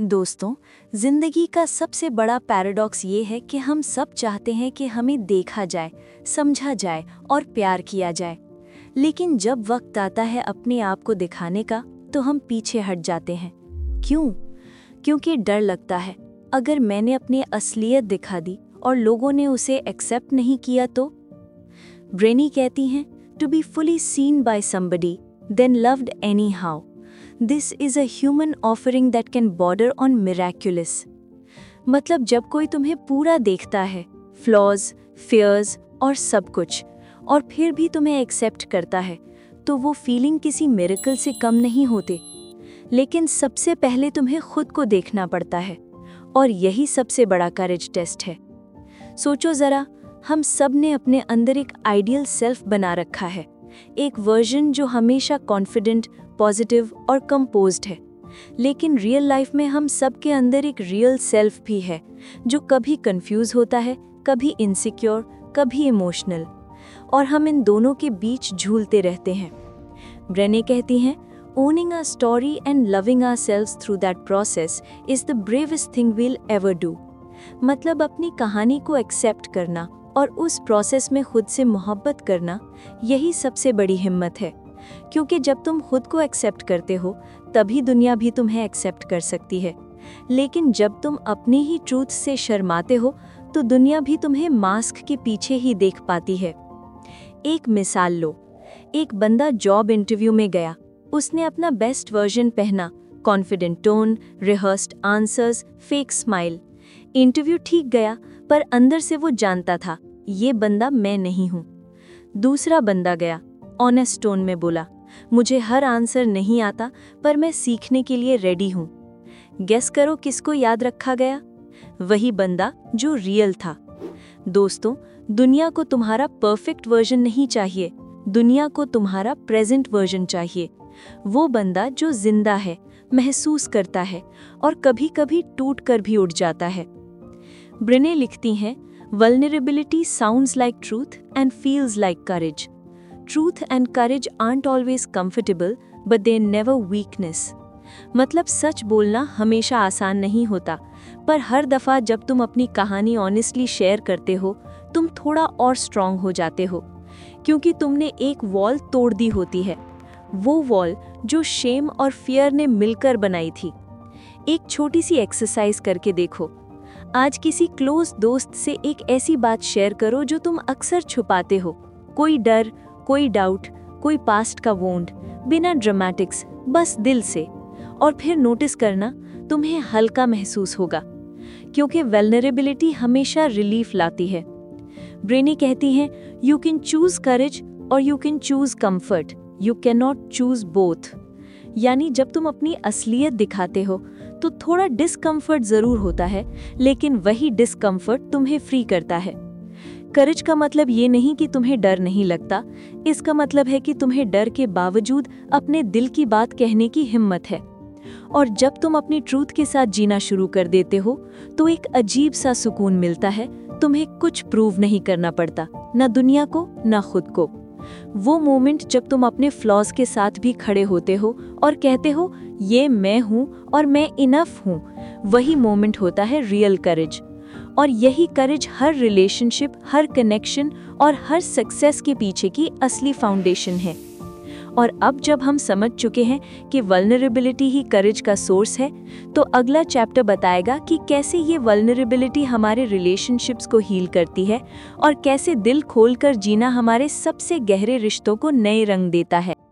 दोस्तों, ज़िंदगी का सबसे बड़ा पैराडॉक्स ये है कि हम सब चाहते हैं कि हमें देखा जाए, समझा जाए और प्यार किया जाए। लेकिन जब वक्त आता है अपने आप को दिखाने का तो हम पीछे हट जाते हैं। क्यों? क्योंकि डर लगता है। अगर मैंने अपनी असलियत दिखा दी और लोगों ने उसे एक्सेप्ट नहीं किया तो? ब्रेनी कहती हैं to be fully seen by somebody then loved anyhow this is human offering that can border on miraculous मतलब जब कोई तुम्हें पूरा देखता है फ्लॉज फेयर्स और सब कुछ, और फिर भी तुम्हें एक्सेप्ट करता है तो वो फीलिंग किसी मेरेकल से कम नहीं होते। लेकिन सबसे पहले तुम्हें खुद को देखना पड़ता है, और यही सबसे बड़ा करेज टेस्ट है। सोचो ज़रा, हम सबने अपने अंदर एक आइडियल सेल्फ बना रखा है। एक वर्जन जो हमेशा कॉन्फिडेंट पॉजिटिव और कंपोज्ड है। लेकिन रियल लाइफ में हम सब के अंदर एक रियल सेल्फ भी है, जो कभी कंफ्यूज होता है, कभी इनसिक्योर कभी इमोशनल और हम इन दोनों के बीच झूलते रहते हैं। ब्रेने कहती हैं owning a story and loving ourselves through that process is the bravest thing will ever do मतलब अपनी कहानी को एक्सेप्ट करना और उस प्रोसेस में खुद से मोहब्बत करना यही सबसे बड़ी हिम्मत है। क्योंकि जब तुम खुद को एक्सेप्ट करते हो, तभी दुनिया भी तुम्हें एक्सेप्ट कर सकती है। लेकिन जब तुम अपनी ही ट्रूथ से शर्माते हो तो दुनिया भी तुम्हें मास्क के पीछे ही देख पाती है। एक मिसाल लो। एक बंदा जॉब इंटरव्यू में गया। उसने अपना बेस्ट वर्जन पहना। Confident tone rehearsed answers fake smile interview ठीक गया, पर अंदर से वो जानता था। ये बंदा मैं नहीं हूँ। दूसरा बंदा गया ऑनेस्ट टोन में बोला, मुझे हर आंसर नहीं आता, पर मैं सीखने के लिए रेडी हूँ। गेस करो किसको याद रखा गया? वही बंदा जो रियल था। दोस्तों, दुनिया को तुम्हारा परफेक्ट वर्जन नहीं चाहिए, दुनिया को तुम्हारा प्रेजेंट वर्जन चाहिए। वो बंदा जो ज़िंदा है, महसूस करता है और कभी कभी टूट कर भी उठ जाता है। ब्रिने लिखती हैं vulnerability sounds like truth and feels like courage truth and courage aren't always comfortable but they never weakness मतलब सच बोलना हमेशा आसान नहीं होता, पर हर दफ़ा जब तुम अपनी कहानी ऑनेस्टली शेयर करते हो, तुम थोड़ा और स्ट्रांग हो जाते हो, क्योंकि तुमने एक वॉल तोड़ दी होती है। वो वॉल जो शेम और फियर ने मिलकर बनाई थी। एक छोटी सी एक्सरसाइज करके देखो। आज किसी क्लोज दोस्त से एक ऐसी बात शेयर करो जो तुम अक्सर छुपाते हो। कोई डर, कोई डाउट, कोई पास्ट का वोंड बिना ड्रामेटिक्स बस दिल से। और फिर नोटिस करना, तुम्हें हल्का महसूस होगा। क्योंकि वेलनरेबिलिटी हमेशा रिलीफ लाती है। ब्रेनी कहती हैं यू कैन चूज़ करेज और you can choose comfort you can not choose both यानी जब तुम अपनी असलियत दिखाते हो तो थोड़ा डिस्कम्फर्ट ज़रूर होता है, लेकिन वही डिस्कम्फर्ट तुम्हें फ्री करता है। करेज का मतलब ये नहीं कि तुम्हें डर नहीं लगता, इसका मतलब है कि तुम्हें डर के बावजूद अपने दिल की बात कहने की हिम्मत है। और जब तुम अपनी ट्रूथ के साथ जीना शुरू कर देते हो तो एक अजीब सा सुकून मिलता है, तुम्हें कुछ प्रूव नहीं करना पड़ता, न दुनिया को, न खुद को। वो मोमेंट जब तुम अपने फ्लॉज के साथ भी खड़े होते हो और कहते हो, ये मैं हूँ और मैं इनफ हूँ, वही मोमेंट होता है रियल करेज। और यही करेज हर रिलेशनशिप, हर कनेक्शन और हर सक्सेस के पीछे की असली फाउंडेशन है। और अब जब हम समझ चुके हैं कि वल्नरेबिलिटी ही करेज का सोर्स है तो अगला चैप्टर बताएगा कि कैसे ये वल्नरेबिलिटी हमारे रिलेशनशिप्स को हील करती है और कैसे दिल खोलकर जीना हमारे सबसे गहरे रिश्तों को नए रंग देता है।